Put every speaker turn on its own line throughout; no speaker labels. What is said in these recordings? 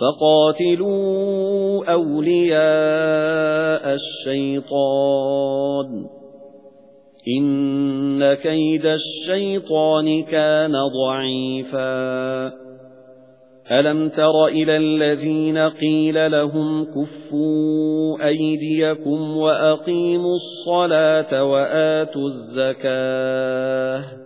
فَقَاتِلُوا أَوْلِيَاءَ الشَّيْطَانِ إِنَّ كَيْدَ الشَّيْطَانِ كَانَ ضَعِيفًا أَلَمْ تَرَ إِلَى الَّذِينَ قِيلَ لَهُمْ كُفُّوا أَيْدِيَكُمْ وَأَقِيمُوا الصَّلَاةَ وَآتُوا الزَّكَاةَ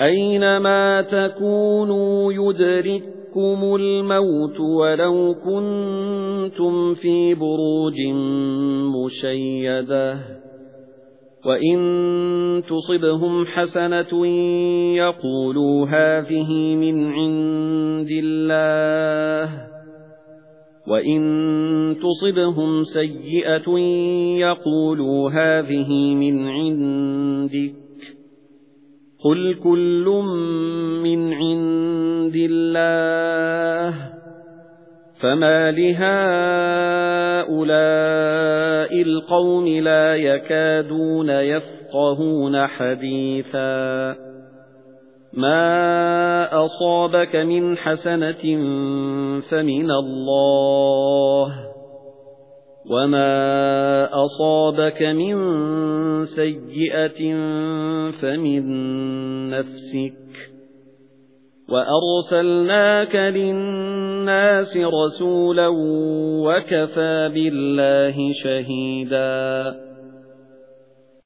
أَيْنَمَا تَكُونُوا يُدْرِككُّمُ الْمَوْتُ وَلَوْ كُنتُمْ فِي بُرُوجٍ مُّشَيَّدَةٍ وَإِن تُصِبْهُمْ حَسَنَةٌ يَقُولُوا هَٰذِهِ مِنْ عِندِ اللَّهِ وَإِن تُصِبْهُمْ سَيِّئَةٌ يَقُولُوا هَذِهِ مِنْ عِندِكَ قُلْ كُلٌّ مِنْ عِندِ اللَّهِ فَمَا لِهَؤُلَاءِ الْقَوْمِ لَا يَكَادُونَ يَفْقَهُونَ حَدِيثًا مَا أَصَابَكَ مِنْ حَسَنَةٍ فَمِنَ اللَّهِ وَمَا أَصَابَكَ مِنْ سَيِّئَةٍ فَمِنْ نَفْسِكَ وَأَرْسَلْنَاكَ لِلنَّاسِ رَسُولًا وَكَفَى بِاللَّهِ شَهِيدًا